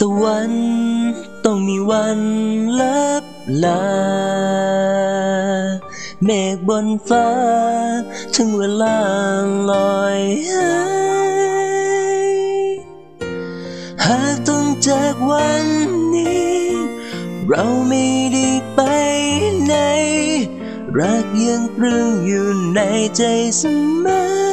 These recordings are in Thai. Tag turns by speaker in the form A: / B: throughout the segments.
A: ตะวันต้องมีวันลับลา เมฆบนฟ้า ถึงเวลาลอยหายหากต้องจากวันนี้ เราไม่ได้ไปไหน รักยังตรึงอยู่ในใจเสมอ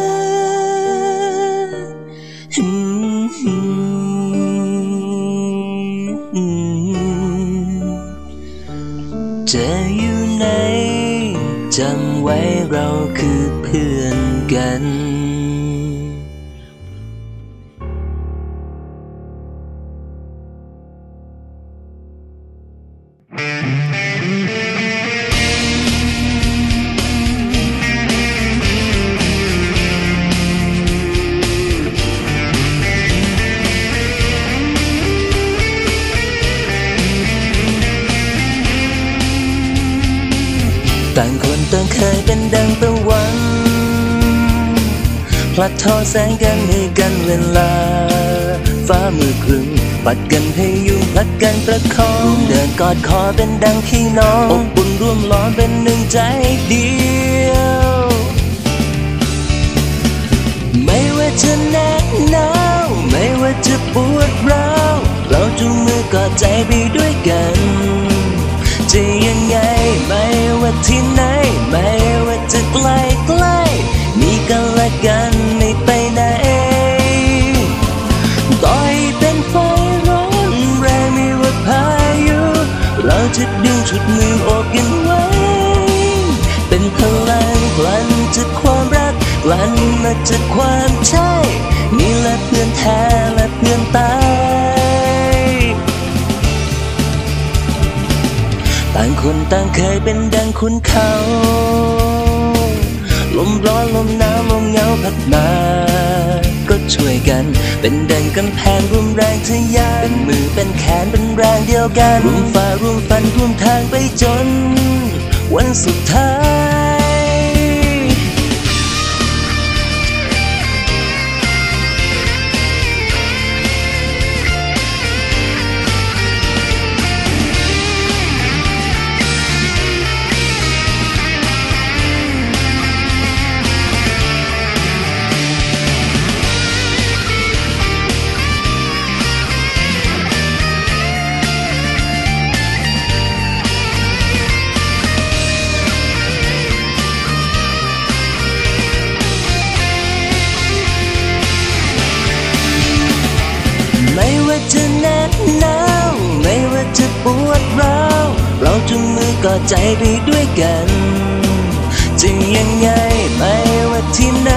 A: จะอยู่ไหนจำไว้เราคือเพื่อนกัน ต่างคนต่างเคยเป็นดังตะวันพลัดทอแสงกันให้กันเวลา ฟ้ามือครึ้มปัดกันให้ยุงพลัดกันประคองเดินกอดคอเป็นดังพี่น้องอบอุ่นร่วมล้อมเป็นหนึ่งใจเดียว ไม่ว่าจะแน่หนาวไม่ว่าจะปวดร้าวเราจูงมือกอดใจไปด้วย จะดึงชุดมือโอบกันไว้ เป็นพลังพลันจากความรักพลันมาจากความใช่ นี่แหละเพื่อนแท้และเพื่อนตายต่างคนต่างเคยเป็นดังคุณเขา ลมร้อนลมหนาวลมเหงาพัดมา กัน เป็นดังกำแพงร่วมแรงทะยานเป็นมือเป็นแขนเป็นแรงเดียวกันร่วมฝ่าร่วมฟันร่วมทางไปจน วันสุดท้าย เราจุงมือกอดใจไปด้วยกัน จะยังไงไม่ว่าที่ไหน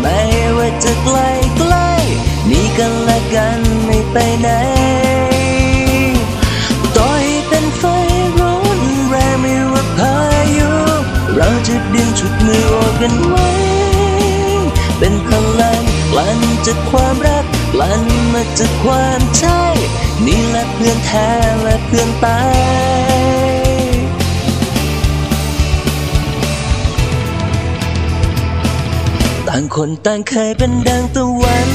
A: ไม่ว่าจะไกลไกลมีกันและกันไม่ไปไหนต่อยเป็นไฟร้อนแรงไม่ว่าพายุ เราจะดึงชุดมือโอบกันไว้ เป็นพลังกลั่นจากความรักกลั่นมาจากความใช่ นี่แหละเพื่อนแท้และเพื่อนตายางคนต่างเคยเป็นดังตะวัน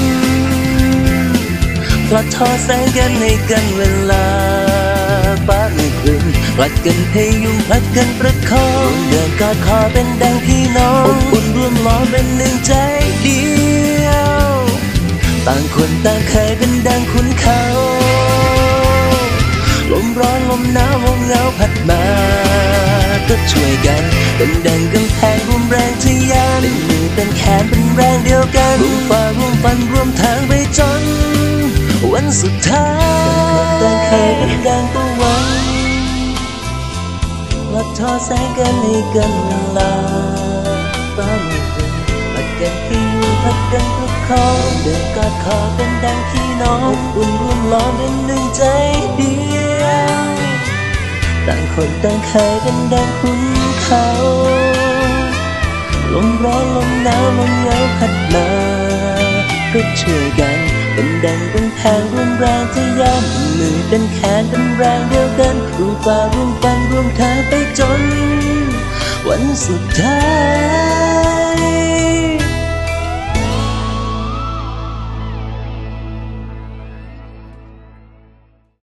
A: พลัดทอแสงกันให้กันเวลาฟ้ามือครึ้มพลัดกันพยุงพลัดกันประคองเดินกอดคอเป็นดังพี่น้องอบอุ่นร่วมล้อมเป็นหนึ่งใจเดียวต่างคนต่างเคยเป็นดังคุณเขาลมร้อนลมหนาวลมเหงาพัดมาก็ช่วยกันเป็นดังกำแพงร่วมแรง ร่วมฝ่าร่วมฟันร่วมทางไปจน วันสุดท้ายต่างเคยเป็นดังตะวันลัดทอแสงกันให้กันลาฟ้ามือครึ้มพัดกันที่อยู่พัดกันประคองเดินกอดคอเป็นดังพี่น้องอบอุ่นร่วมล้อมเป็นหนึ่งใจเดียวต่างคนต่างเคยเป็นดังคุณเขา ลมร้อนลมหนาวลมเหงาพัดมาก็ช่วยกันเป็นดังเป็นแพงร่วมแรงทะยานมือเป็นแขนเป็นแรงเดียวกันร่วมฝ่าร่วมฟันร่วมทางไปจน วันสุดท้าย